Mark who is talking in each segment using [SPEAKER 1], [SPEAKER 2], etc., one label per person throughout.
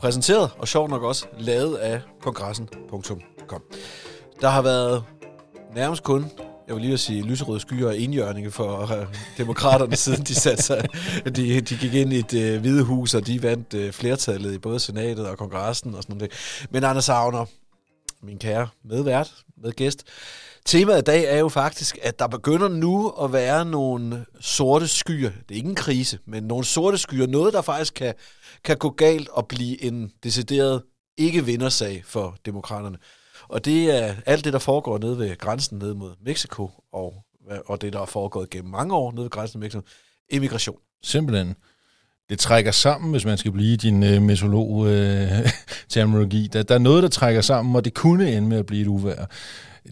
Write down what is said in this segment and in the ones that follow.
[SPEAKER 1] Præsenteret og sjovt nok også lavet af kongressen.com. Der har været nærmest kun, jeg vil lige at sige, lyserøde skyer og enhjørninge for uh, demokraterne, siden de satte sig. De, de gik ind i et uh, hvide hus, og de vandt uh, flertallet i både senatet og kongressen og sådan noget. Men Anders Savner, min kære medvært, medgæst, Temaet i dag er jo faktisk, at der begynder nu at være nogle sorte skyer. Det er ikke en krise, men nogle sorte skyer. Noget, der faktisk kan, kan gå galt og blive en decideret ikke-vindersag for demokraterne. Og det er alt det, der foregår nede ved grænsen ned mod Mexico, og, og det, der er foregået gennem mange år nede ved grænsen ned Mexico, immigration.
[SPEAKER 2] Simpelthen. Det trækker sammen, hvis man skal blive din øh, mesolog-terminologi. Øh, der, der er noget, der trækker sammen, og det kunne ende med at blive et uvær.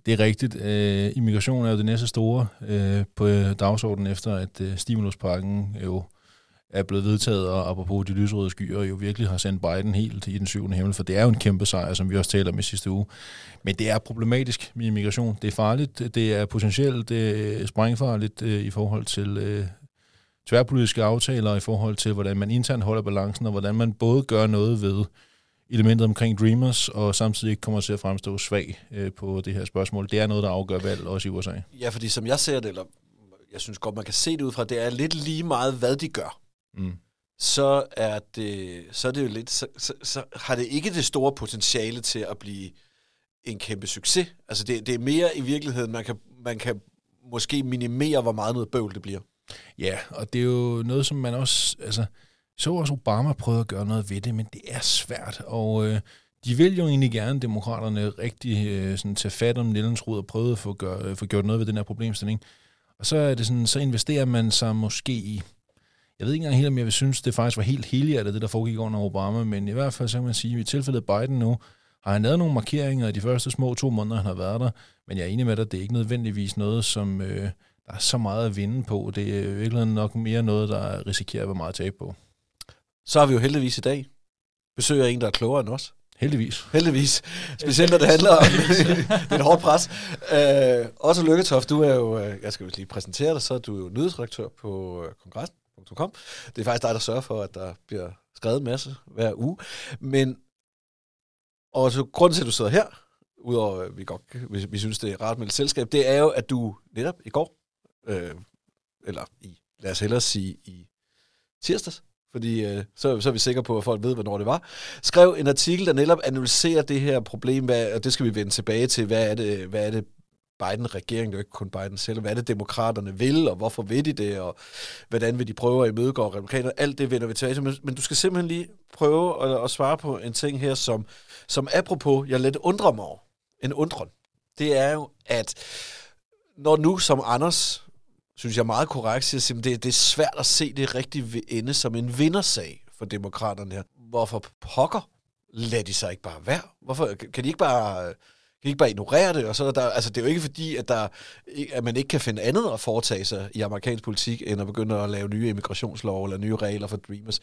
[SPEAKER 2] Det er rigtigt. Øh, immigration er jo det næste store øh, på øh, dagsordenen efter, at øh, stimuluspakken jo er blevet vedtaget, og apropos de lysrøde skyer, jo virkelig har sendt Biden helt i den syvende himmel, for det er jo en kæmpe sejr, som vi også taler om i sidste uge. Men det er problematisk med immigration. Det er farligt, det er potentielt det er sprængfarligt øh, i forhold til øh, tværpolitiske aftaler, i forhold til, hvordan man internt holder balancen, og hvordan man både gør noget ved elementet omkring Dreamers, og samtidig ikke kommer til at fremstå svag øh, på det her spørgsmål. Det er noget, der afgør valg, også i USA.
[SPEAKER 1] Ja, fordi som jeg ser det, eller jeg synes godt, man kan se det ud fra, det er lidt lige meget, hvad de gør. Mm. Så er det, så er det jo lidt, så, så, så har det ikke det store potentiale til at blive en kæmpe succes. Altså det, det er mere i virkeligheden, man kan, man kan måske minimere, hvor meget noget bøvl det bliver.
[SPEAKER 2] Ja, og det er jo noget, som man også, altså, så også Obama prøvede at gøre noget ved det, men det er svært, og øh, de vil jo egentlig gerne, demokraterne, rigtig øh, sådan, tage fat om Nellens rod og prøve at få, gør, øh, få gjort noget ved den her problemstilling. Og så er det sådan, så investerer man sig måske i, jeg ved ikke engang helt, om jeg vil synes, det faktisk var helt helhjertet, det der foregik under Obama, men i hvert fald så kan man sige, at i tilfældet Biden nu, har han lavet nogle markeringer i de første små to måneder, han har været der, men jeg er enig med dig, det er ikke nødvendigvis noget, som øh, der er så meget at vinde på. Det er virkelig nok mere noget, der risikerer at være meget tab på.
[SPEAKER 1] Så har vi jo heldigvis i dag besøg af en, der er klogere end os.
[SPEAKER 2] Heldigvis.
[SPEAKER 1] Heldigvis. Specielt når det handler om det er et hårdt pres. Uh, også Lykketoft, du er jo, uh, jeg skal lige præsentere dig, så er du jo nyhedsredaktør på uh, kongressen.com. Det er faktisk dig, der sørger for, at der bliver skrevet en masse hver uge. Men og så grunden til, at du sidder her, udover at vi, godt, vi, vi synes, det er rart med et selskab, det er jo, at du netop i går, øh, eller i, lad os hellere sige i tirsdags, fordi øh, så, så er vi sikre på, at folk ved, hvornår det var, skrev en artikel, der netop analyserer det her problem, hvad, og det skal vi vende tilbage til, hvad er det, hvad er det Biden-regeringen, det er jo ikke kun Biden selv, hvad er det, demokraterne vil, og hvorfor vil de det, og hvordan vil de prøve at imødegå republikanerne, alt det vender vi tilbage til, men, men du skal simpelthen lige prøve at, at svare på en ting her, som, som apropos, jeg lidt undrer mig over, en undren, det er jo, at når nu som Anders synes jeg meget korrekt, siger, at det, det er svært at se det rigtige ende som en vindersag for demokraterne her. Hvorfor pokker lader de sig ikke bare være? Hvorfor kan de ikke bare kan de ikke bare ignorere det? Og så der, altså, det er jo ikke fordi, at, der, at man ikke kan finde andet at foretage sig i amerikansk politik, end at begynde at lave nye immigrationslov eller nye regler for Dreamers.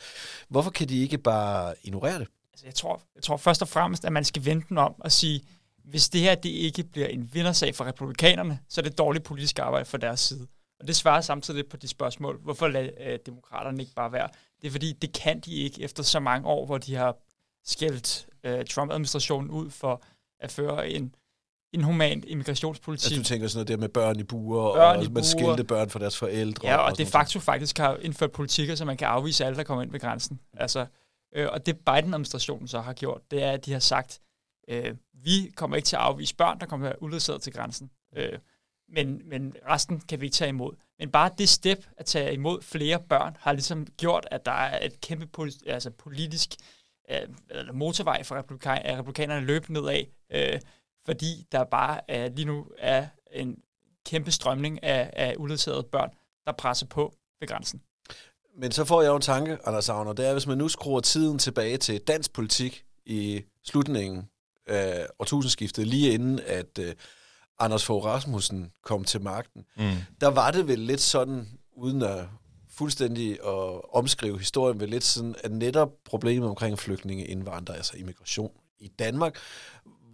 [SPEAKER 1] Hvorfor kan de ikke bare ignorere det?
[SPEAKER 3] Altså, jeg, tror, jeg tror først og fremmest, at man skal vente den om og sige, hvis det her det ikke bliver en vindersag for republikanerne, så er det dårligt politisk arbejde for deres side. Og det svarer samtidig på de spørgsmål, hvorfor lader øh, demokraterne ikke bare være? Det er fordi, det kan de ikke efter så mange år, hvor de har skældt øh, Trump-administrationen ud for at føre en inhuman immigrationspolitik.
[SPEAKER 1] Altså, du tænker sådan noget der med børn i buer, børn og i man skilte børn fra deres forældre.
[SPEAKER 3] Ja, og, og det facto faktisk har indført politikker, så man kan afvise alle, der kommer ind ved grænsen. Altså, øh, og det Biden-administrationen så har gjort, det er, at de har sagt, øh, vi kommer ikke til at afvise børn, der kommer uledsagede til grænsen. Øh, men, men resten kan vi ikke tage imod. Men bare det step at tage imod flere børn, har ligesom gjort, at der er et kæmpe politi- altså politisk øh, motorvej for republikan- at republikanerne løb nedad, øh, fordi der bare øh, lige nu er en kæmpe strømning af, af uledsagede børn, der presser på ved grænsen.
[SPEAKER 1] Men så får jeg jo en tanke, Anders Agner, det er, hvis man nu skruer tiden tilbage til dansk politik i slutningen af årtusindskiftet, lige inden at Øh, Anders Fogh Rasmussen kom til magten,
[SPEAKER 2] Mm.
[SPEAKER 1] der var det vel lidt sådan, uden at fuldstændig at omskrive historien, vel lidt sådan, at netop problemet omkring flygtninge, indvandrere, altså immigration i Danmark,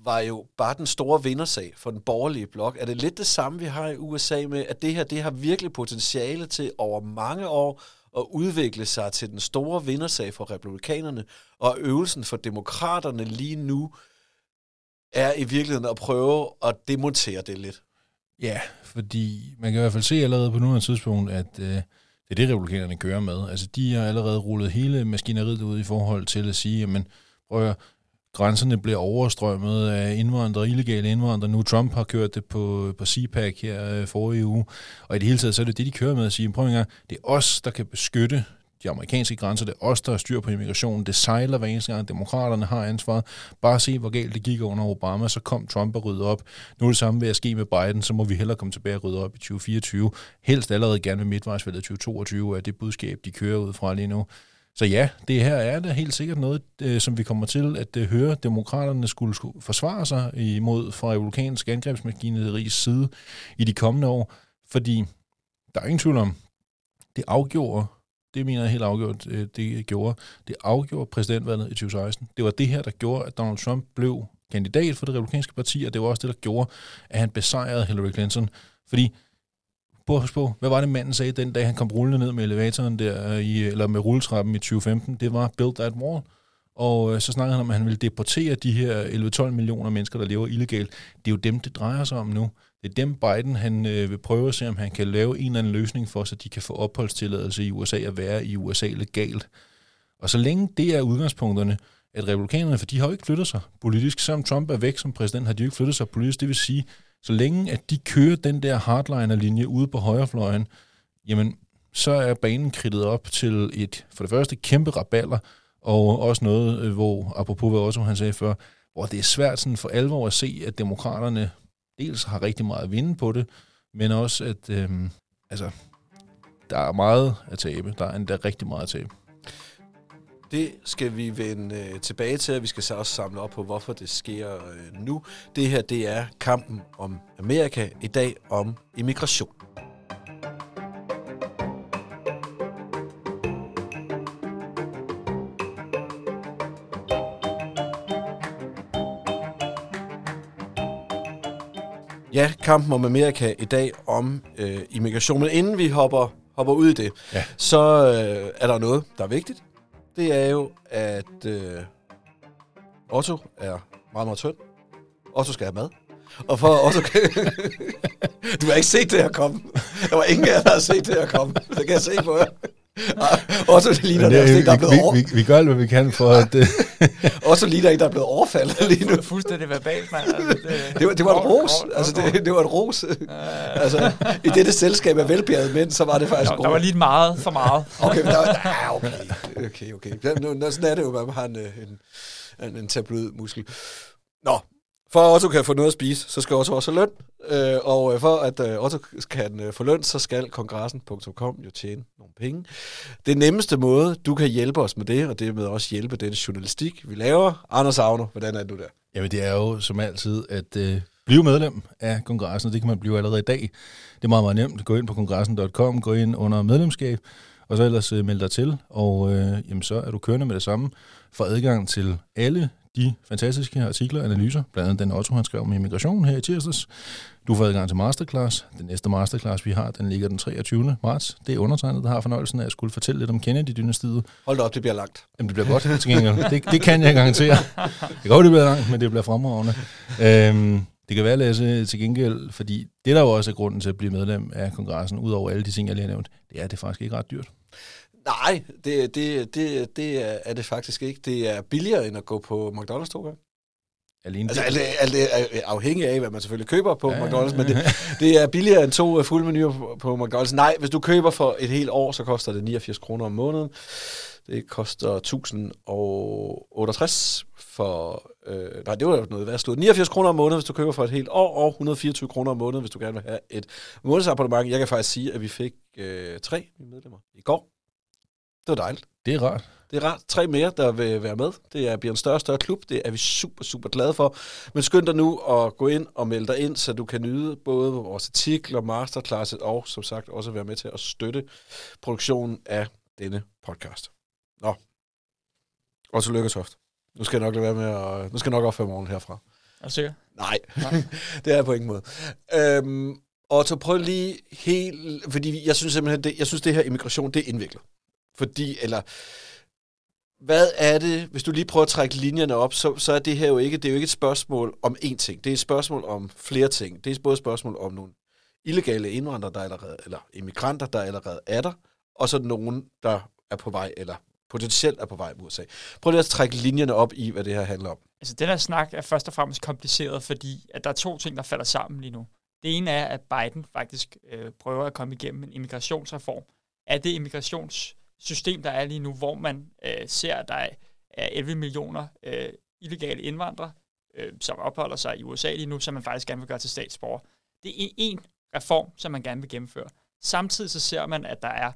[SPEAKER 1] var jo bare den store vindersag for den borgerlige blok. Er det lidt det samme, vi har i USA med, at det her det har virkelig potentiale til over mange år at udvikle sig til den store vindersag for republikanerne, og øvelsen for demokraterne lige nu er i virkeligheden at prøve at demontere det lidt.
[SPEAKER 2] Ja, fordi man kan i hvert fald se allerede på nuværende tidspunkt, at øh, det er det, republikanerne kører med. Altså, de har allerede rullet hele maskineriet ud i forhold til at sige, jamen, prøv at grænserne bliver overstrømmet af indvandrere, illegale indvandrere. Nu Trump har kørt det på, på CPAC her øh, forrige uge. Og i det hele taget, så er det det, de kører med at sige, prøv en gang, det er os, der kan beskytte de amerikanske grænser, det er os, der har styr på immigrationen. Det sejler hver eneste gang, demokraterne har ansvaret. Bare se, hvor galt det gik under Obama, så kom Trump og rydde op. Nu er det samme ved at ske med Biden, så må vi hellere komme tilbage og rydde op i 2024. Helst allerede gerne ved midtvejsvalget 2022, er det budskab, de kører ud fra lige nu. Så ja, det her er da helt sikkert noget, øh, som vi kommer til at øh, høre demokraterne skulle, skulle forsvare sig imod fra republikansk angrebsmaskineris side i de kommende år. Fordi der er ingen tvivl om, det afgjorde, det mener jeg helt afgjort, øh, det gjorde, det afgjorde præsidentvalget i 2016. Det var det her, der gjorde, at Donald Trump blev kandidat for det republikanske parti, og det var også det, der gjorde, at han besejrede Hillary Clinton. Fordi på, på, hvad var det manden sagde den dag, han kom rullende ned med elevatoren der, øh, i, eller med rulletrappen i 2015? Det var Build That Wall. Og øh, så snakkede han om, at han ville deportere de her 11-12 millioner mennesker, der lever illegalt. Det er jo dem, det drejer sig om nu. Det er dem, Biden han, øh, vil prøve at se, om han kan lave en eller anden løsning for, så de kan få opholdstilladelse i USA og være i USA legalt. Og så længe det er udgangspunkterne, at republikanerne, for de har jo ikke flyttet sig politisk, selvom Trump er væk som præsident, har de jo ikke flyttet sig politisk. Det vil sige, så længe at de kører den der hardliner-linje ude på højrefløjen, jamen, så er banen kridtet op til et, for det første, kæmpe raballer, og også noget, øh, hvor, apropos hvad også han sagde før, hvor det er svært sådan for alvor at se, at demokraterne dels har rigtig meget at vinde på det, men også, at øh, altså, der er meget at tabe. Der er endda rigtig meget at tabe.
[SPEAKER 1] Det skal vi vende øh, tilbage til, og vi skal så også samle op på, hvorfor det sker øh, nu. Det her, det er kampen om Amerika, i dag om immigration. Ja, kampen om Amerika i dag om øh, immigration. Men inden vi hopper, hopper ud i det,
[SPEAKER 2] Ja.
[SPEAKER 1] så øh, er der noget, der er vigtigt. Det er jo, at øh, Otto er meget, meget tynd. Otto skal have mad. Og for Otto kan... du har ikke set det her komme. Der var ingen af jer, der har set det her komme. Det kan jeg se på jer. Otto det ligner en, der er blevet
[SPEAKER 2] vi,
[SPEAKER 1] over...
[SPEAKER 2] vi, vi, vi gør alt, hvad vi kan for at... øh,
[SPEAKER 1] Otto ligner en, der er blevet overfaldet lige nu.
[SPEAKER 3] Fuldstændig verbalt, mand. Altså, det,
[SPEAKER 1] Det var, det var et ros. Altså, det, det var et ros. Altså, i dette selskab af velbjergede mænd, så var det faktisk
[SPEAKER 3] Der, der var lige meget for meget.
[SPEAKER 1] Okay, men der, ah, okay, okay, okay. Ja, nu, nu, sådan er det jo, at man har en, øh, en, en, en tabloid muskel. Nå, for at Otto kan få noget at spise, så skal Otto også have løn. Øh, og øh, for at øh, Otto kan øh, få løn, så skal kongressen.com jo tjene nogle penge. Det nemmeste måde, du kan hjælpe os med det, og det med også hjælpe den journalistik, vi laver. Anders Agner, hvordan er du der?
[SPEAKER 2] Jamen, det er jo som altid at øh, blive medlem af kongressen, og det kan man blive allerede i dag. Det er meget, meget nemt. Gå ind på kongressen.com, gå ind under medlemskab, og så ellers øh, meld dig til, og øh, jamen, så er du kørende med det samme for adgang til alle de fantastiske artikler og analyser, blandt andet den Otto, han skrev om immigration her i tirsdags. Du får adgang til masterclass. Den næste masterclass, vi har, den ligger den 23. marts. Det er undertegnet, der har fornøjelsen af at skulle fortælle lidt om Kennedy-dynastiet.
[SPEAKER 1] Hold da op, det bliver langt.
[SPEAKER 2] Jamen, det bliver godt til gengæld. Det, det kan jeg garantere. Det går, det bliver langt, men det bliver fremragende. Øhm, det kan være, Lasse, til gengæld, fordi det der jo også er grunden til at blive medlem af kongressen, udover alle de ting, jeg lige har nævnt, det er, at det faktisk ikke er ret dyrt.
[SPEAKER 1] Nej, det, det, det, det er- det faktisk ikke. Det er billigere end at gå på McDonald's to gange.
[SPEAKER 2] alene
[SPEAKER 1] Altså, alt, alt er afhængig af, hvad man selvfølgelig køber på
[SPEAKER 2] Ja.
[SPEAKER 1] McDonald's, men det, det er billigere end to øh, fulde menuer på, på McDonald's. Nej, hvis du køber for et helt år, så koster det 89 kroner om måneden. Det koster 1068 for... Øh, nej, det var jo noget værd stod. 89 kroner om måneden, hvis du køber for et helt år, og 124 kroner om måneden, hvis du gerne vil have et månedsabonnement. Jeg kan faktisk sige, at vi fik øh, tre medlemmer i går. Det var dejligt.
[SPEAKER 2] det er rart.
[SPEAKER 1] Det er rart. Tre mere, der vil være med. Det er, bliver en større og større klub. Det er vi super, super glade for. Men skynd dig nu at gå ind og melde dig ind, så du kan nyde både vores artikler, masterclasses og som sagt også være med til at støtte produktionen af denne podcast. Nå. Og så lykkes Toft. Nu skal jeg nok lade være med at... Nu skal jeg nok opføre morgen herfra.
[SPEAKER 3] Er du sikker?
[SPEAKER 1] Nej, det er jeg på ingen måde. Øhm, og så prøv lige helt... Fordi jeg synes simpelthen, det, jeg synes, det her immigration, det er indviklet. Fordi, eller... Hvad er det, hvis du lige prøver at trække linjerne op, så, så er det her jo ikke, det er jo ikke et spørgsmål om én ting. Det er et spørgsmål om flere ting. Det er både et spørgsmål om nogle illegale indvandrere, der allerede, eller immigranter, der allerede er der, og så nogen, der er på vej, eller potentielt er på vej mod USA. Prøv lige at trække linjerne op i, hvad det her handler om.
[SPEAKER 3] Altså, den her snak er først og fremmest kompliceret, fordi at der er to ting, der falder sammen lige nu. Det ene er, at Biden faktisk øh, prøver at komme igennem en immigrationsreform. Er det immigrations system, der er lige nu, hvor man øh, ser, at der er er 11 millioner øh, illegale indvandrere, øh, som opholder sig i USA lige nu, som man faktisk gerne vil gøre til statsborger. Det er en reform, som man gerne vil gennemføre. Samtidig så ser man, at der er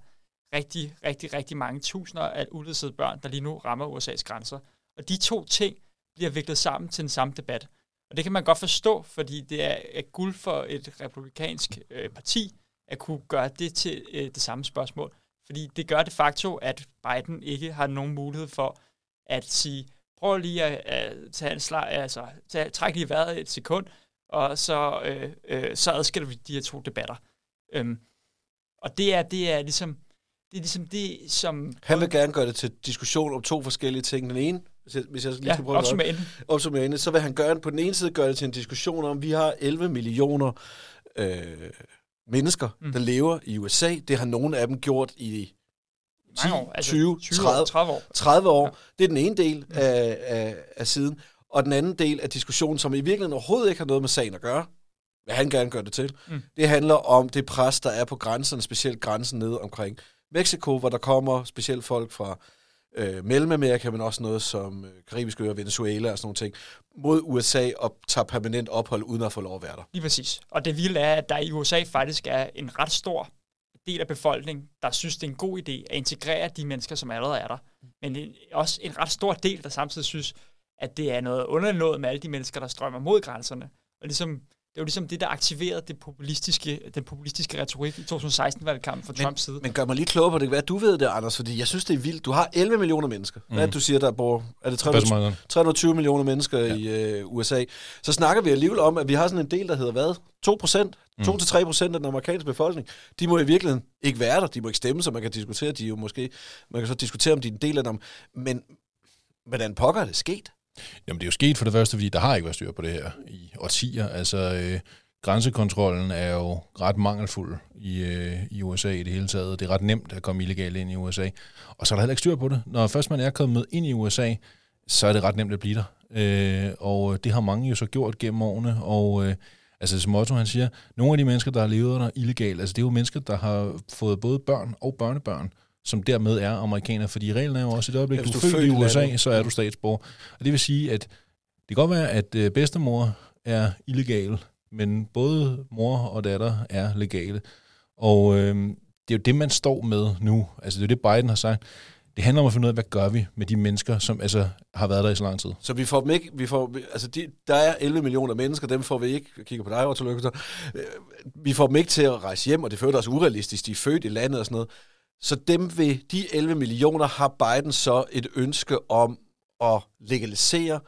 [SPEAKER 3] rigtig, rigtig, rigtig mange tusinder af uledsede børn, der lige nu rammer USA's grænser. Og de to ting bliver viklet sammen til den samme debat. Og det kan man godt forstå, fordi det er, er guld for et republikansk øh, parti at kunne gøre det til øh, det samme spørgsmål. Fordi det gør de facto, at Biden ikke har nogen mulighed for at sige, prøv lige at, at tage en slag, altså tage, træk lige vejret et sekund, og så, øh, øh, så adskiller vi de her to debatter. Øhm, og det er, det er ligesom det er ligesom det, som...
[SPEAKER 1] Han vil gerne gøre det til diskussion om to forskellige ting. Den ene, hvis jeg, hvis jeg lige
[SPEAKER 3] Ja,
[SPEAKER 1] skal prøve at
[SPEAKER 3] opsummere inden.
[SPEAKER 1] opsummere inden, så vil han gøre, på den ene side gøre det til en diskussion om, vi har 11 millioner øh, mennesker,
[SPEAKER 3] Mm.
[SPEAKER 1] mm. der lever i USA. Det har nogle af dem gjort i 10,
[SPEAKER 3] Mange år, altså
[SPEAKER 1] 20,
[SPEAKER 3] 20
[SPEAKER 1] 30,
[SPEAKER 3] år, 30 år.
[SPEAKER 1] 30 år. Ja. Det er den ene del af, af, af siden. Og den anden del af diskussionen, som i virkeligheden overhovedet ikke har noget med sagen at gøre, hvad han gerne gør det til,
[SPEAKER 3] Mm.
[SPEAKER 1] mm. det handler om det pres, der er på grænserne, specielt grænsen nede omkring Mexico, hvor der kommer specielt folk fra øh, Mellemamerika, men også noget som øh, Karibiske øer, Venezuela og sådan nogle ting, mod USA og tager permanent ophold uden at få lov at være der.
[SPEAKER 3] Lige præcis. Og det vilde er, at der i USA faktisk er en ret stor del af befolkningen, der synes, det er en god idé at integrere de mennesker, som allerede er der. Men en, også en ret stor del, der samtidig synes, at det er noget underligt noget med alle de mennesker, der strømmer mod grænserne. Og ligesom, det er jo ligesom det, der aktiverede det populistiske, den populistiske retorik i 2016-valgkampen fra Trumps side.
[SPEAKER 1] Men gør mig lige klogere på det, hvad du ved det, Anders, fordi jeg synes, det er vildt. Du har 11 millioner mennesker. Hvad er det, du siger, der bor? Er det
[SPEAKER 2] Det passer
[SPEAKER 1] 300,
[SPEAKER 2] meget godt.
[SPEAKER 1] 320 millioner mennesker ja. i øh, USA. Så snakker vi alligevel om, at vi har sådan en del, der hedder hvad? 2 procent? 2-3 procent af den amerikanske befolkning. De må i virkeligheden ikke være der. De må ikke stemme, så man kan diskutere. De jo måske, man kan så diskutere, om de er en del af dem. Men hvordan pokker er det sket?
[SPEAKER 2] Jamen, det er jo sket for det første, fordi der har ikke været styr på det her i årtier. Altså, øh, grænsekontrollen er jo ret mangelfuld i, øh, i USA i det hele taget. Det er ret nemt at komme illegalt ind i USA. Og så er der heller ikke styr på det. Når først man er kommet ind i USA, så er det ret nemt at blive der. Øh, og det har mange jo så gjort gennem årene. Og øh, altså, som Otto han siger, nogle af de mennesker, der har levet der illegalt, altså det er jo mennesker, der har fået både børn og børnebørn, som dermed er amerikanere. Fordi reglen er jo også, det øjeblik,
[SPEAKER 1] Ja,
[SPEAKER 2] du
[SPEAKER 1] hvis du er
[SPEAKER 2] født i USA,
[SPEAKER 1] landet.
[SPEAKER 2] så er du statsborger. Og det vil sige, at det kan godt være, at øh, bedstemor er illegal, men både mor og datter er legale. Og øh, det er jo det, man står med nu. Altså det er det, Biden har sagt. Det handler om at finde ud af, hvad gør vi med de mennesker, som altså har været der i så lang tid.
[SPEAKER 1] Så vi får dem ikke, vi får, altså de, der er 11 millioner mennesker, dem får vi ikke, jeg kigger på dig, Otto Lykke, så, øh, vi får dem ikke til at rejse hjem, og det føler også urealistisk, de er født i landet og sådan noget. Så dem ved de 11 millioner har Biden så et ønske om at legalisere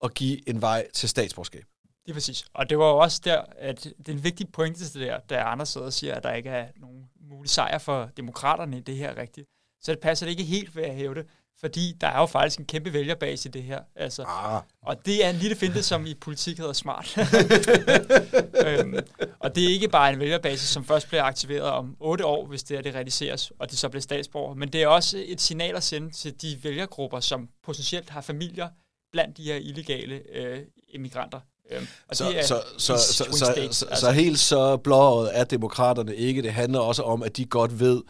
[SPEAKER 1] og give en vej til statsborgerskab.
[SPEAKER 3] Det er præcis. Og det var jo også der, at det er en vigtig pointe til det der, da Anders sidder og siger, at der ikke er nogen mulig sejr for demokraterne i det her rigtigt. Så det passer det ikke helt ved at hæve det, fordi der er jo faktisk en kæmpe vælgerbase i det her. Altså,
[SPEAKER 1] Ah,
[SPEAKER 3] og det er en lille finte, som i politik hedder smart. øhm, og det er ikke bare en vælgerbase, som først bliver aktiveret om otte år, hvis det er det realiseres, og det så bliver statsborger. Men det er også et signal at sende til de vælgergrupper, som potentielt har familier blandt de her illegale øh, immigranter. Øhm,
[SPEAKER 1] Så,
[SPEAKER 3] det er
[SPEAKER 1] så, så, så,
[SPEAKER 3] altså.
[SPEAKER 1] så helt så blåret er demokraterne ikke. Det handler også om, at de godt ved,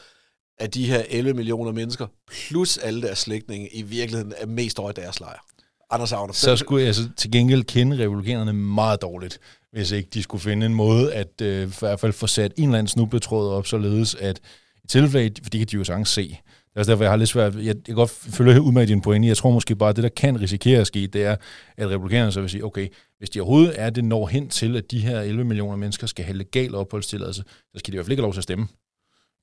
[SPEAKER 1] at de her 11 millioner mennesker, plus alle deres slægtninge, i virkeligheden er mest over i deres lejr. Anders Agner.
[SPEAKER 2] Så skulle jeg altså til gengæld kende republikanerne meget dårligt, hvis ikke de skulle finde en måde at øh, for i hvert fald få sat en eller anden snubletråd op, således at i tilfælde, for det kan de jo sagtens se. Det er også derfor, jeg har lidt svært, jeg, jeg kan godt følge ud med din pointe. Jeg tror måske bare, at det, der kan risikere at ske, det er, at republikanerne så vil sige, okay, hvis de overhovedet er det når hen til, at de her 11 millioner mennesker skal have legal opholdstilladelse, så skal de i hvert fald ikke have lov til at stemme.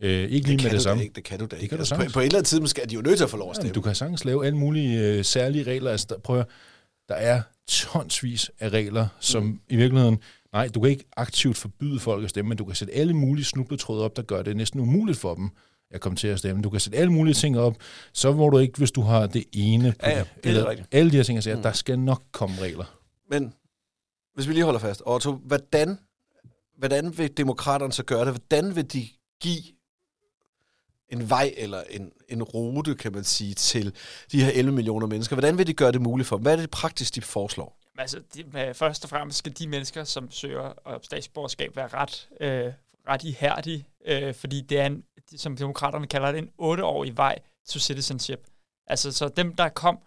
[SPEAKER 2] Øh, ikke lige
[SPEAKER 1] det
[SPEAKER 2] med
[SPEAKER 1] kan
[SPEAKER 2] det
[SPEAKER 1] du
[SPEAKER 2] samme.
[SPEAKER 1] ikke, det kan du da
[SPEAKER 2] Det
[SPEAKER 1] ikke.
[SPEAKER 2] kan du
[SPEAKER 1] altså, på,
[SPEAKER 2] sagtens.
[SPEAKER 1] på et eller andet tidspunkt skal de jo nødt til at få lov at stemme.
[SPEAKER 2] Jamen, du kan sagtens lave alle mulige øh, særlige regler. Altså, der, prøv at, der er tonsvis af regler, som mm. i virkeligheden... Nej, du kan ikke aktivt forbyde folk at stemme, men du kan sætte alle mulige snubletråde op, der gør det næsten umuligt for dem at komme til at stemme. Du kan sætte alle mulige ting op, så må du ikke, hvis du har det ene... På
[SPEAKER 1] Ja, ja, det er
[SPEAKER 2] eller
[SPEAKER 1] rigtigt.
[SPEAKER 2] alle de her ting, jeg siger, mm. der skal nok komme regler.
[SPEAKER 1] Men hvis vi lige holder fast, Otto, hvordan, hvordan vil demokraterne så gøre det? Hvordan vil de give en vej eller en, en rute, kan man sige, til de her 11 millioner mennesker? Hvordan vil de gøre det muligt for dem? Hvad er det praktisk, de foreslår?
[SPEAKER 3] Altså, de, først og fremmest skal de mennesker, som søger om statsborgerskab, være ret, øh, ret ihærdige, øh, fordi det er, en, som demokraterne kalder det, en otteårig vej til citizenship. Altså, så dem, der kom,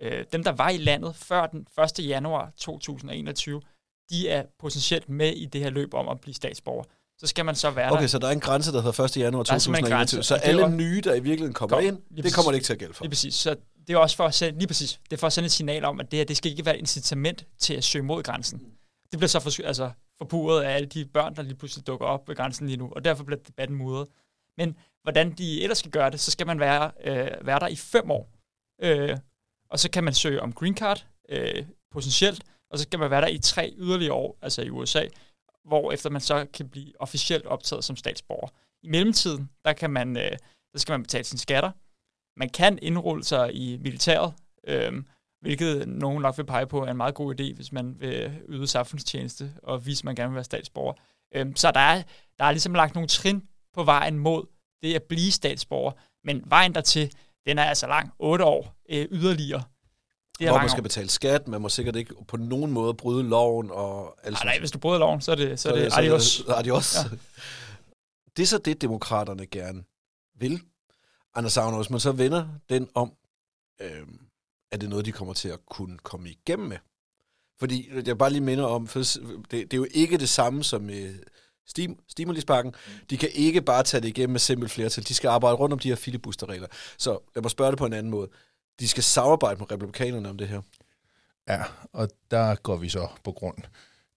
[SPEAKER 3] øh, dem, der var i landet før den 1. januar 2021, de er potentielt med i det her løb om at blive statsborger. Så skal man så være
[SPEAKER 1] Okay,
[SPEAKER 3] der.
[SPEAKER 1] så der er en grænse, der hedder 1. januar
[SPEAKER 3] Der er simpelthen en
[SPEAKER 1] 2021.
[SPEAKER 3] grænse,
[SPEAKER 1] Så alle
[SPEAKER 3] også-
[SPEAKER 1] nye, der i virkeligheden kommer
[SPEAKER 3] Kom,
[SPEAKER 1] ind, det
[SPEAKER 3] præcis.
[SPEAKER 1] kommer det ikke til at gælde for.
[SPEAKER 3] Lige præcis. Så det er også for at sende, lige præcis, det er for at sende et signal om, at det her, det skal ikke være et incitament til at søge mod grænsen. Det bliver så for, altså, forpurret af alle de børn, der lige pludselig dukker op ved grænsen lige nu, og derfor bliver debatten mudret. Men hvordan de ellers skal gøre det, så skal man være, øh, være der i fem år. Øh, og så kan man søge om green card, øh, potentielt, og så skal man være der i tre yderligere år, altså i USA, hvor efter man så kan blive officielt optaget som statsborger. I mellemtiden, der, kan man, øh, der skal man betale sine skatter, man kan indrulle sig i militæret, øh, hvilket nogen nok vil pege på er en meget god idé, hvis man vil yde samfundstjeneste og vise, at man gerne vil være statsborger. Øh, så der er, der er ligesom lagt nogle trin på vejen mod det at blive statsborger, men vejen dertil, den er altså lang. 8 år øh, yderligere. Det er
[SPEAKER 1] Hvor man skal betale skat, man må sikkert ikke på nogen måde bryde loven og alt
[SPEAKER 3] Nej,
[SPEAKER 1] sådan
[SPEAKER 3] nej, hvis du bryder loven, så er det, så er det,
[SPEAKER 1] så er
[SPEAKER 3] adios.
[SPEAKER 1] Så det adios.
[SPEAKER 3] Ja.
[SPEAKER 1] Ja. Det er så det, demokraterne gerne vil. Anders Savner, hvis man så vender den om, øhm, er det noget, de kommer til at kunne komme igennem med? Fordi, jeg bare lige minder om, for det, det er jo ikke det samme som med stim, stimulispakken. De kan ikke bare tage det igennem med simpelt flertal. De skal arbejde rundt om de her filibusterregler. Så lad mig spørge det på en anden måde. De skal samarbejde med republikanerne om det her.
[SPEAKER 2] Ja, og der går vi så på grund.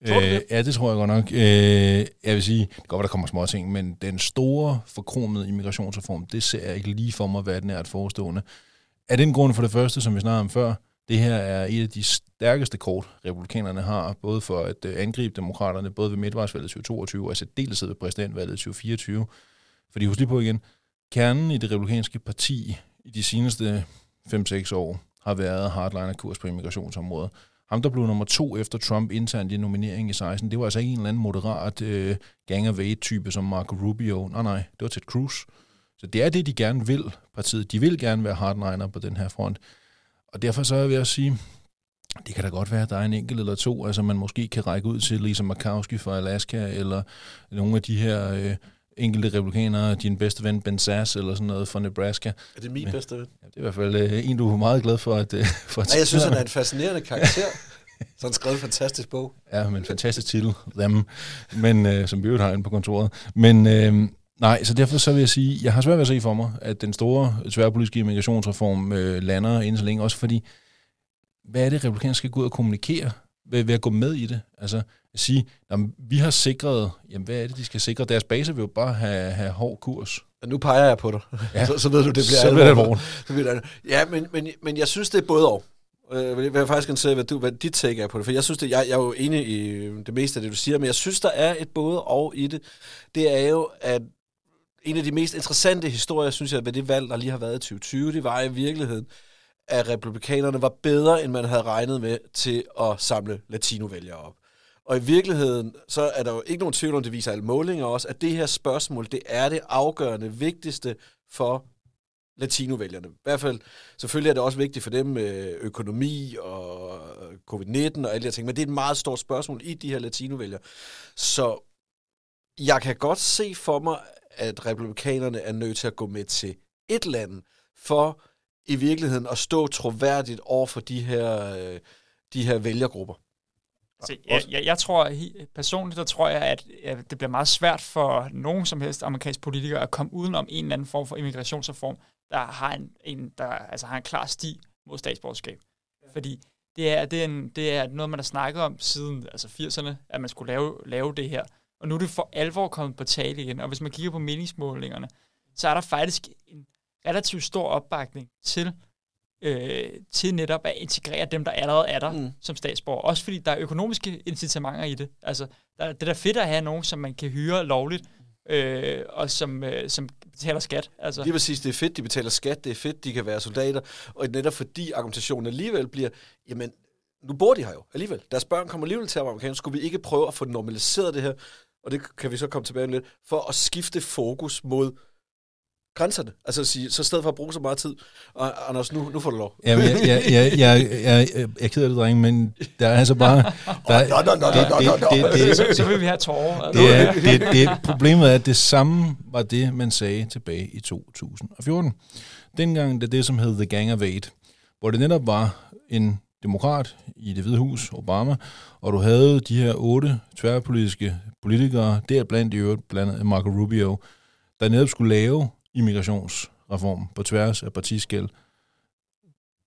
[SPEAKER 1] Tror du det?
[SPEAKER 2] Øh, ja, det tror jeg godt nok. Øh, jeg vil sige, det kan godt være, der kommer små ting, men den store forkromede immigrationsreform, det ser jeg ikke lige for mig, hvad den er et forestående. Af den grund for det første, som vi snakkede om før, det her er et af de stærkeste kort, republikanerne har, både for at øh, angribe demokraterne, både ved midtvejsvalget 2022 og i særdeleshed ved præsidentvalget 2024. Fordi husk lige på igen, kernen i det republikanske parti i de seneste 5-6 år har været hardliner-kurs på immigrationsområdet. Ham, der blev nummer to efter Trump internt i nomineringen i 16, det var altså ikke en eller anden moderat øh, gang of type som Marco Rubio. Nej, nej, det var Ted Cruz. Så det er det, de gerne vil, partiet. De vil gerne være hardliner på den her front. Og derfor så vil jeg sige, det kan da godt være, at der er en enkelt eller to, altså man måske kan række ud til Lisa Murkowski fra Alaska, eller nogle af de her øh, enkelte republikanere, din bedste ven Ben Sass, eller sådan noget fra Nebraska.
[SPEAKER 1] Er det min
[SPEAKER 2] Ja.
[SPEAKER 1] bedste ven?
[SPEAKER 2] Ja, det er i hvert fald øh, en, du er meget glad for at... Øh, for at
[SPEAKER 1] Nej, jeg synes, han er en fascinerende karakter. Så han skrev en fantastisk bog.
[SPEAKER 2] Ja, men fantastisk titel, Them, men, øh, som vi jo har inde på kontoret. Men øh, nej, så derfor så vil jeg sige, jeg har svært ved at se for mig, at den store tværpolitiske immigrationsreform øh, lander inden så længe, også fordi, hvad er det, republikanerne skal gå ud og kommunikere ved, ved at gå med i det? Altså sige, jamen, vi har sikret, jamen hvad er det, de skal sikre? Deres base vil jo bare have, have hård kurs.
[SPEAKER 1] Og nu peger jeg på dig.
[SPEAKER 2] Ja.
[SPEAKER 1] Så, så ved du, det bliver
[SPEAKER 2] så det alvorligt.
[SPEAKER 1] Så bliver det Ja, men, men, men jeg synes, det er både og. Øh, Jeg vil faktisk gerne se, hvad, du, hvad dit take er på det. For jeg synes, det, jeg, jeg er jo enig i det meste af det, du siger, men jeg synes, der er et både og i det. Det er jo, at en af de mest interessante historier, synes jeg, ved det valg, der lige har været i 2020, det var i virkeligheden, at republikanerne var bedre, end man havde regnet med, til at samle latinovælgere op. Og i virkeligheden, så er der jo ikke nogen tvivl om, det viser alle målinger også, at det her spørgsmål, det er det afgørende vigtigste for latinovælgerne. I hvert fald, selvfølgelig er det også vigtigt for dem med økonomi og covid-19 og alle de her ting, men det er et meget stort spørgsmål i de her latinovælgere. Så jeg kan godt se for mig, at republikanerne er nødt til at gå med til et land, for i virkeligheden at stå troværdigt over for de her, øh, de her vælgergrupper.
[SPEAKER 3] Altså, jeg, jeg, jeg tror personligt, der tror jeg, at, at det bliver meget svært for nogen som helst amerikansk politikere at komme udenom en eller anden form for immigrationsreform, der har en, en, der, altså har en klar sti mod statsborgerskab. Ja. Fordi det er, det, er en, det er noget, man har snakket om siden altså 80'erne, at man skulle lave, lave det her. Og nu er det for alvor kommet på tale igen. Og hvis man kigger på meningsmålingerne, så er der faktisk en relativt stor opbakning til øh, til netop at integrere dem, der allerede er der mm. som statsborger. Også fordi der er økonomiske incitamenter i det. Altså, der, det er da fedt at have nogen, som man kan hyre lovligt, øh, og som, øh, som betaler skat. Altså.
[SPEAKER 1] Lige præcis, det er fedt, de betaler skat, det er fedt, de kan være soldater, og netop fordi argumentationen alligevel bliver, jamen, nu bor de her jo alligevel. Deres børn kommer alligevel til at være amerikanere. Skulle vi ikke prøve at få normaliseret det her, og det kan vi så komme tilbage lidt, for at skifte fokus mod grænserne. Altså at sige, så i stedet for at bruge så meget tid. Og Anders, nu, nu får du lov.
[SPEAKER 2] Jamen, jeg, jeg, jeg, jeg, jeg, jeg, jeg er ked af det, drenge, men der er altså bare...
[SPEAKER 3] Det, det, så vil vi have tårer.
[SPEAKER 2] Det, er, det, det, problemet er, at det samme var det, man sagde tilbage i 2014. Dengang det det, som hed The Gang of Eight, hvor det netop var en demokrat i det hvide hus, Obama, og du havde de her otte tværpolitiske politikere, der blandt i øvrigt, blandt Marco Rubio, der netop skulle lave immigrationsreform på tværs af partiskæld.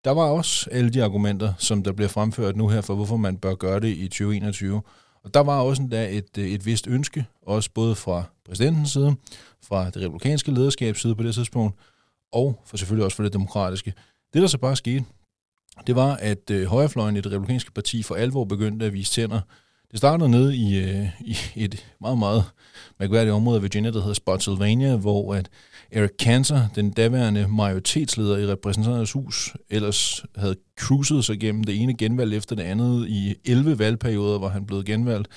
[SPEAKER 2] Der var også alle de argumenter, som der bliver fremført nu her for, hvorfor man bør gøre det i 2021. Og der var også endda et, øh, et vist ønske, også både fra præsidentens side, fra det republikanske lederskabs side på det tidspunkt, og for selvfølgelig også fra det demokratiske. Det, der så bare skete, det var, at øh, højrefløjen i det republikanske parti for alvor begyndte at vise tænder. Det startede nede i, øh, i et meget, meget mærkværdigt område af Virginia, der hedder Spotsylvania, hvor at Eric Cantor, den daværende majoritetsleder i repræsentanternes hus, ellers havde cruiset sig gennem det ene genvalg efter det andet i 11 valgperioder, hvor han blev genvalgt.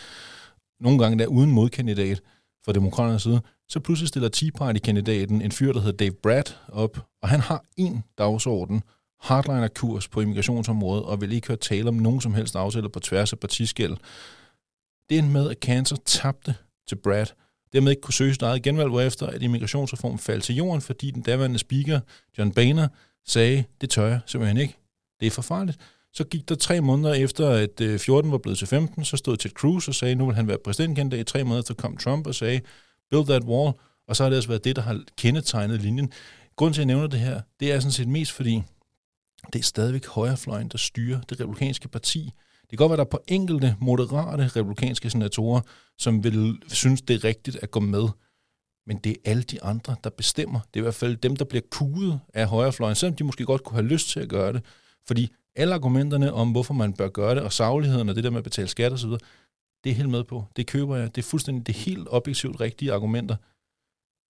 [SPEAKER 2] Nogle gange der uden modkandidat fra demokraternes side. Så pludselig stiller Tea Party-kandidaten, en fyr, der hedder Dave Brad, op, og han har en dagsorden, hardliner-kurs på immigrationsområdet, og vil ikke høre tale om nogen som helst aftaler på tværs af partiskæld. Det endte med, at Cancer tabte til Brad, dermed ikke kunne søge sit eget genvalg, hvorefter at immigrationsreformen faldt til jorden, fordi den daværende speaker, John Boehner, sagde, det tør jeg simpelthen ikke. Det er for farligt. Så gik der tre måneder efter, at øh, 14 var blevet til 15, så stod Ted Cruz og sagde, nu vil han være præsidentkandidat. I Tre måneder efter kom Trump og sagde, build that wall. Og så har det altså været det, der har kendetegnet linjen. Grunden til, at jeg nævner det her, det er sådan set mest fordi, det er stadigvæk højrefløjen, der styrer det republikanske parti. Det kan godt være, at der er på enkelte moderate republikanske senatorer, som vil synes, det er rigtigt at gå med. Men det er alle de andre, der bestemmer. Det er i hvert fald dem, der bliver kuget af højrefløjen, selvom de måske godt kunne have lyst til at gøre det. Fordi alle argumenterne om, hvorfor man bør gøre det, og sagligheden og det der med at betale skat osv., det er helt med på. Det køber jeg. Det er fuldstændig det helt objektivt rigtige argumenter.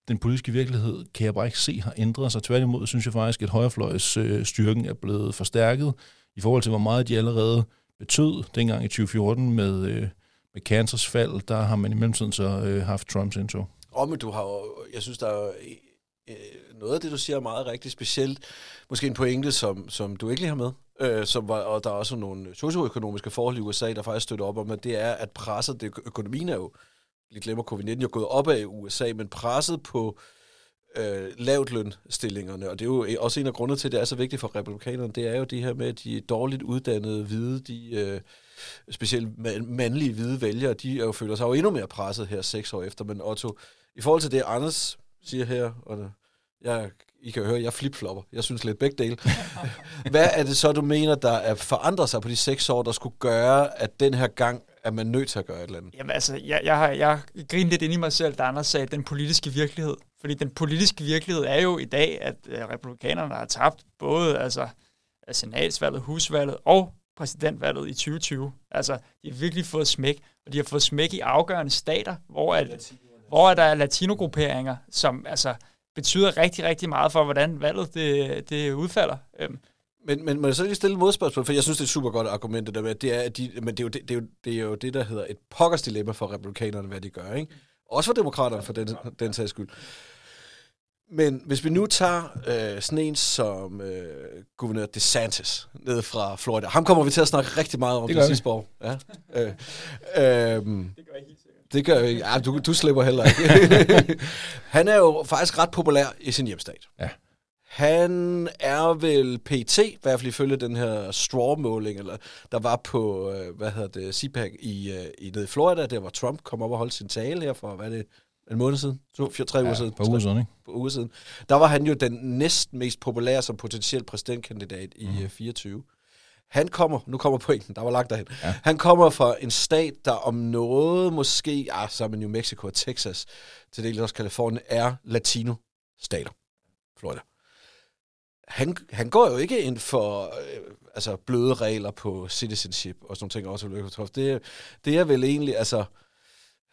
[SPEAKER 2] Den politiske virkelighed kan jeg bare ikke se har ændret sig. Tværtimod synes jeg faktisk, at højrefløjs øh, styrken er blevet forstærket i forhold til, hvor meget de allerede betød dengang i 2014 med, øh, med Kansas fald, der har man i mellemtiden så øh, haft Trumps indtog.
[SPEAKER 1] Og men du har jo, jeg synes, der er øh, øh, noget af det, du siger er meget rigtig specielt. Måske en pointe, som, som du ikke lige har med. Øh, som var, og der er også nogle socioøkonomiske forhold i USA, der faktisk støtter op om, at det er, at presset, det, økonomien er jo, lige glemmer covid-19, jo gået op af USA, men presset på øh, lavt lønstillingerne, og det er jo også en af grundene til, at det er så vigtigt for republikanerne, det er jo det her med, at de dårligt uddannede hvide, de øh, specielt mandlige hvide vælgere, de er jo, føler sig jo endnu mere presset her seks år efter. Men Otto, i forhold til det, Anders siger her, og jeg, I kan høre, jeg flipflopper. Jeg synes lidt begge dele. Hvad er det så, du mener, der er forandret sig på de seks år, der skulle gøre, at den her gang er man nødt til at gøre et eller andet?
[SPEAKER 3] Jamen altså, jeg, jeg har jeg grinet lidt ind i mig selv, da Anders sagde, den politiske virkelighed. Fordi den politiske virkelighed er jo i dag, at øh, republikanerne har tabt både altså, øh, senatsvalget, husvalget og præsidentvalget i 2020. Altså, de har virkelig fået smæk, og de har fået smæk i afgørende stater, hvor, at, hvor der er latinogrupperinger, som altså, betyder rigtig, rigtig meget for, hvordan valget det, det udfalder. Øhm.
[SPEAKER 1] Men, men må jeg så lige stille et modspørgsmål, for jeg synes, det er et super godt argument, det der med, at det er, at de, men det er, jo, det, det, er jo, det er jo det, der hedder et pokkers dilemma for republikanerne, hvad de gør, ikke? Også for demokraterne, for den, den sags skyld. Men hvis vi nu tager øh, sådan en som øh, guvernør DeSantis ned fra Florida. Ham kommer vi til at snakke rigtig meget om
[SPEAKER 2] Det
[SPEAKER 1] det,
[SPEAKER 2] gør
[SPEAKER 1] det
[SPEAKER 2] vi.
[SPEAKER 1] sidste år. Ja. Øh, øh, det gør jeg ja, du, du slipper heller ikke. han er jo faktisk ret populær i sin hjemstat.
[SPEAKER 2] Ja.
[SPEAKER 1] Han er vel PT, i hvert fald ifølge den her straw-måling, eller der var på, øh, hvad hedder det, CPAC i, øh, i nede i Florida, der hvor Trump kom op og holdt sin tale her for, hvad er det, en måned siden? To, fire, tre uger siden?
[SPEAKER 2] på uger siden, ikke?
[SPEAKER 1] på uger siden. Der var han jo den næst mest populære som potentiel præsidentkandidat i mm. 24. Han kommer, nu kommer pointen, der var lagt derhen. Ja. Han kommer fra en stat, der om noget måske, ah, som New Mexico og Texas, til dels også Kalifornien, er latino-stater. Florida. Han, han går jo ikke ind for øh, altså bløde regler på citizenship og sådan nogle ting også. Det, det er vel egentlig, altså,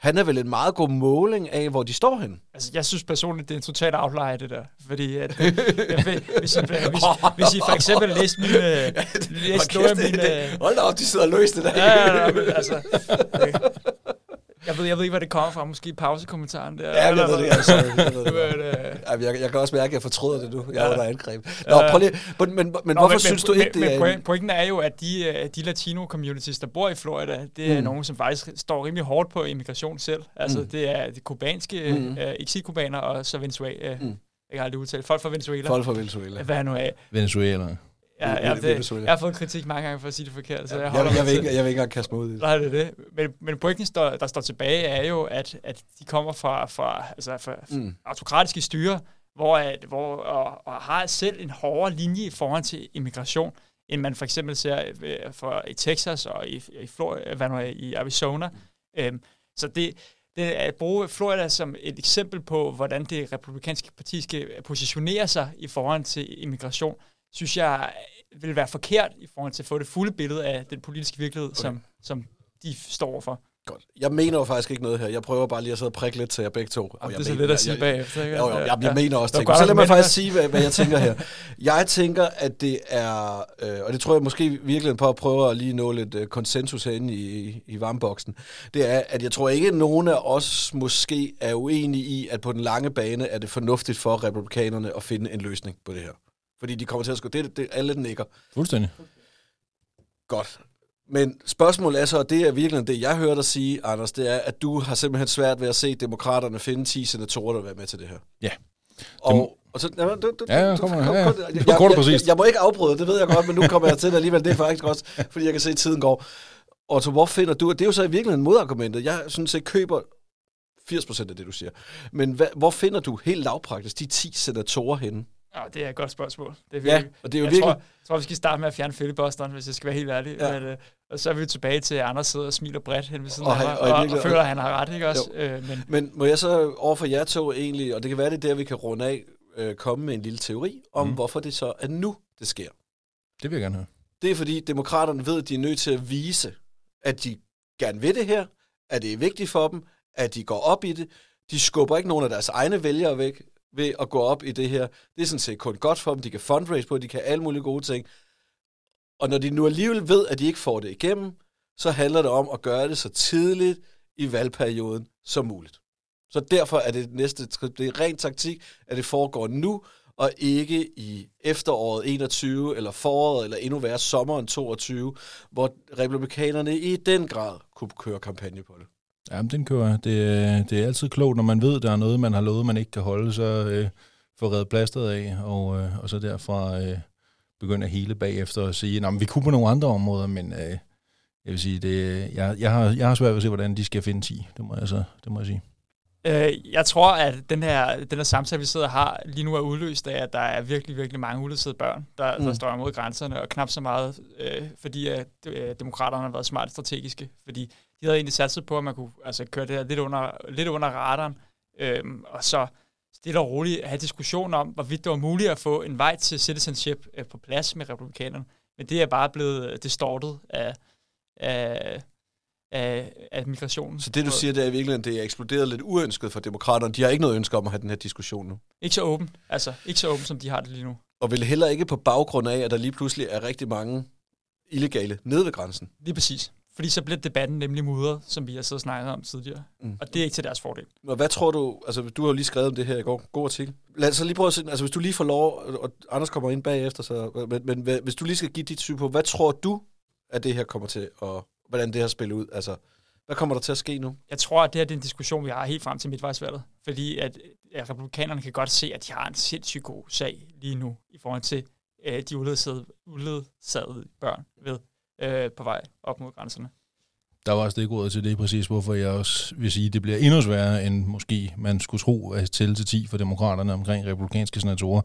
[SPEAKER 1] han er vel en meget god måling af, hvor de står henne.
[SPEAKER 3] Altså, jeg synes personligt, det er en total outlier, det der. Fordi, at, øh, jeg, ved- hvis, I, hvis, hvis I for eksempel læste min... Øh, læste nogle af mine... Øh,
[SPEAKER 1] Hold da op, de sidder og løser det der.
[SPEAKER 3] ja, ja, ja, altså, jeg, ved, jeg ved ikke, hvad det kommer fra. Måske pausekommentaren der.
[SPEAKER 1] Ja, jeg ved det, jeg, sorry, jeg, ved det.
[SPEAKER 3] Men, øh,
[SPEAKER 1] Ej, jeg, jeg kan også mærke, at jeg fortryder det nu. Jeg er
[SPEAKER 3] Ja.
[SPEAKER 1] under angreb. Nå, prøv lige, men, men, men
[SPEAKER 3] Nå,
[SPEAKER 1] hvorfor synes du ikke,
[SPEAKER 3] men,
[SPEAKER 1] det er...
[SPEAKER 3] Men
[SPEAKER 1] en-
[SPEAKER 3] point, pointen er jo, at de, øh, de latino-communities, der bor i Florida, det er
[SPEAKER 1] Mm.
[SPEAKER 3] nogen, som faktisk står rimelig hårdt på immigration selv. Altså,
[SPEAKER 1] Mm.
[SPEAKER 3] det er de kubanske,
[SPEAKER 1] Mm.
[SPEAKER 3] mm. øh, eksilkubanere og så Venezuela.
[SPEAKER 1] Mm.
[SPEAKER 3] Mm. Jeg kan aldrig udtale. Folk fra Venezuela.
[SPEAKER 1] Folk fra Venezuela.
[SPEAKER 3] Hvad er nu af?
[SPEAKER 2] Venezuela.
[SPEAKER 3] Ja, ja, det, jeg har fået kritik mange gange for at sige det forkert, så jeg
[SPEAKER 1] Jeg,
[SPEAKER 3] holder
[SPEAKER 1] jeg,
[SPEAKER 3] mig
[SPEAKER 1] vil ikke, jeg vil ikke engang kaste mig ud i det.
[SPEAKER 3] Nej, det er det. Men, men pointen, står, der står tilbage, er jo, at, at de kommer fra, fra, altså fra
[SPEAKER 1] Mm.
[SPEAKER 3] autokratiske styre, hvor, at, hvor og, og har selv en hårdere linje i forhold til immigration, end man for eksempel ser øh, for, i Texas og i, i, Florida, hvad nu, i Arizona. Øhm, så det, det at bruge Florida som et eksempel på, hvordan det republikanske parti skal positionere sig i forhold til immigration, synes jeg vil være forkert i forhold til at få det fulde billede af den politiske virkelighed, okay. som, som de står for.
[SPEAKER 1] Godt. Jeg mener jo faktisk ikke noget her. Jeg prøver bare lige at sidde og prikke lidt til jer begge to. Og
[SPEAKER 3] Jamen,
[SPEAKER 1] jeg
[SPEAKER 3] det er så lidt at sige
[SPEAKER 1] jeg-
[SPEAKER 3] bagefter. ikke?
[SPEAKER 1] Jo, jo, jeg, jeg
[SPEAKER 3] Ja.
[SPEAKER 1] mener også ting. Så lad mig faktisk sige, hvad, hvad jeg tænker her. Jeg tænker, at det er, øh, og det tror jeg måske virkelig på at prøve at lige nå lidt øh, konsensus herinde i, i varmeboksen, det er, at jeg tror ikke, at nogen af os måske er uenige i, at på den lange bane er det fornuftigt for republikanerne at finde en løsning på det her. Fordi de kommer til at skå. Det, det alle nikker.
[SPEAKER 2] Fuldstændig.
[SPEAKER 1] Godt. Men spørgsmålet er så, og det er virkelig det, jeg hørte dig sige, Anders, det er, at du har simpelthen svært ved at se demokraterne finde 10 senatorer, der vil være med til det her.
[SPEAKER 2] Ja.
[SPEAKER 1] Og, og så, jamen, du, du,
[SPEAKER 2] Ja, ja,
[SPEAKER 1] du-
[SPEAKER 2] kom,
[SPEAKER 1] kom-
[SPEAKER 2] ja, ja.
[SPEAKER 1] kom- jeg- jeg, jeg, jeg må ikke afbryde, det ved jeg godt, men nu kommer jeg til det alligevel. Det er faktisk også, fordi jeg kan se, at tiden går. Og så hvor finder du, og det er jo så i virkeligheden modargumentet, jeg synes, jeg køber 80% af det, du siger. Men hvad, hvor finder du helt lavpraktisk de 10 senatorer henne?
[SPEAKER 3] Ja, det er et godt spørgsmål. Det er
[SPEAKER 1] Ja,
[SPEAKER 3] virkelig,
[SPEAKER 1] og det er jo
[SPEAKER 3] jeg
[SPEAKER 1] virkelig...
[SPEAKER 3] tror, jeg tror, vi skal starte med at fjerne filibusteren, hvis jeg skal være helt ærlig.
[SPEAKER 1] Ja.
[SPEAKER 3] Men, øh, og så er vi tilbage til, at Anders sidder og smiler bredt hen ved siden
[SPEAKER 1] Og
[SPEAKER 3] af mig,
[SPEAKER 1] og
[SPEAKER 3] og, og,
[SPEAKER 1] virkeligheden-
[SPEAKER 3] føler, at han har ret, ikke også? Øh, men
[SPEAKER 1] Men må jeg så overfor jer to egentlig, og det kan være, det er der, vi kan runde af, øh, komme med en lille teori om. Mm. hvorfor det så er nu, det sker.
[SPEAKER 2] Det vil jeg gerne høre.
[SPEAKER 1] Det er fordi, demokraterne ved, at de er nødt til at vise, at de gerne vil det her, at det er vigtigt for dem, at de går op i det. De skubber ikke nogen af deres egne vælgere væk ved at gå op i det her. Det er sådan set kun godt for dem. De kan fundraise på, de kan alle mulige gode ting. Og når de nu alligevel ved, at de ikke får det igennem, så handler det om at gøre det så tidligt i valgperioden som muligt. Så derfor er det næste skridt, det er ren taktik, at det foregår nu, og ikke i efteråret 21, eller foråret, eller endnu værre sommeren 22, hvor republikanerne i den grad kunne køre kampagne på det.
[SPEAKER 2] Jamen, den kører. jeg. Det, er- det er altid klogt, når man ved, der er noget, man har lovet, man ikke kan holde, så øh, få reddet plasteret af, og, øh, og så derfra øh, begynde at hele bagefter og sige, at vi kunne på nogle andre områder, men øh, jeg vil sige, det, jeg, jeg, har, jeg har svært ved at se, hvordan de skal finde 10. Det må jeg, så, det må jeg sige.
[SPEAKER 3] øh, jeg tror, at den her, den her samtale, vi sidder og har lige nu, er udløst af, at der er virkelig, virkelig mange uledsede børn, der, mm.
[SPEAKER 1] Mm.
[SPEAKER 3] der står imod grænserne, og knap så meget, øh, fordi at, øh, demokraterne har været smart strategiske. Fordi de havde egentlig satset på, at man kunne altså, køre det her lidt under, lidt under radaren, øhm, og så stille og roligt have diskussion om, hvorvidt det var muligt at få en vej til citizenship øh, på plads med republikanerne. Men det er bare blevet øh, distortet af, af, af, af migrationen.
[SPEAKER 1] Så det, du siger, det er i virkeligheden, det er eksploderet lidt uønsket for demokraterne. De har ikke noget ønske om at have den her diskussion nu.
[SPEAKER 3] Ikke så åben, altså ikke så åben, som de har det lige nu.
[SPEAKER 1] Og vel heller ikke på baggrund af, at der lige pludselig er rigtig mange illegale nede ved grænsen.
[SPEAKER 3] Lige præcis. Fordi så bliver debatten nemlig mudret, som vi har siddet og snakket om tidligere.
[SPEAKER 1] Mm.
[SPEAKER 3] Og det er ikke til deres fordel.
[SPEAKER 1] Og hvad tror du, altså du har jo lige skrevet om det her i går, god artikel. Lad os så lige prøve at se, altså hvis du lige får lov, og Anders kommer ind bagefter, så, men, men hvad- hvis du lige skal give dit syn på, hvad tror du, at det her kommer til, og hvordan det her spiller ud? Altså, hvad kommer der til at ske nu?
[SPEAKER 3] Jeg tror, at det her det er en diskussion, vi har helt frem til midtvejsvalget. Fordi at, at republikanerne kan godt se, at de har en sindssygt god sag lige nu i forhold til øh, de uledsagede, uledsagede børn ved, øh, på vej op mod grænserne.
[SPEAKER 2] Der var også ordet til det, præcis hvorfor jeg også vil sige, at det bliver endnu sværere, end måske man skulle tro at tælle til 10 for demokraterne omkring republikanske senatorer.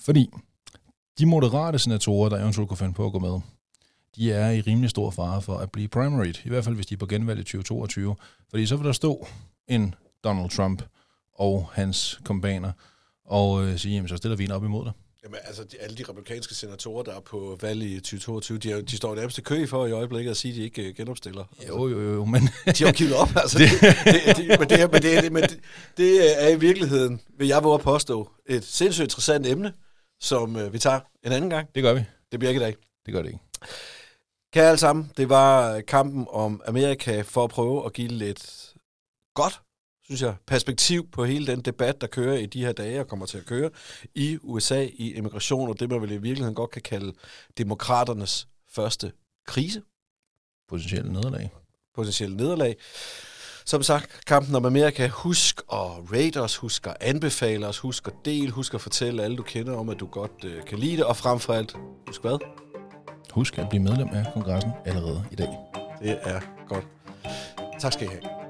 [SPEAKER 2] Fordi de moderate senatorer, der eventuelt kunne finde på at gå med, de er i rimelig stor fare for at blive primaried, i hvert fald hvis de er på genvalg i 2022. Fordi så vil der stå en Donald Trump og hans kompaner og øh, sige, jamen så stiller vi en op imod dig.
[SPEAKER 1] Jamen, altså, de, alle de republikanske senatorer, der er på valg i 2022, de, er, de står nærmest i kø for i øjeblikket at sige, at de ikke øh, genopstiller.
[SPEAKER 2] Jo, jo, jo, men
[SPEAKER 1] De har givet op, altså. det, det, det, men det, er- men det, men det, det er i virkeligheden, vil jeg våge at påstå, et sindssygt interessant emne, som øh, vi tager en anden gang.
[SPEAKER 2] det gør vi.
[SPEAKER 1] Det bliver ikke i dag.
[SPEAKER 2] Det gør det ikke.
[SPEAKER 1] Kære alle sammen, det var øh, kampen om Amerika for at prøve at give lidt godt, synes jeg, perspektiv på hele den debat, der kører i de her dage og kommer til at køre i USA i immigration, og det man vel i virkeligheden godt kan kalde demokraternes første krise.
[SPEAKER 2] Potentielt nederlag.
[SPEAKER 1] potentielle nederlag. Som sagt, kampen om Amerika, husk at rate os, husk at anbefale os, husk at del, husk at fortælle alle, du kender om, at du godt øh, kan lide det, og frem for alt, husk hvad?
[SPEAKER 2] Husk at blive medlem af kongressen allerede i dag.
[SPEAKER 1] Det er godt. Tak skal I have.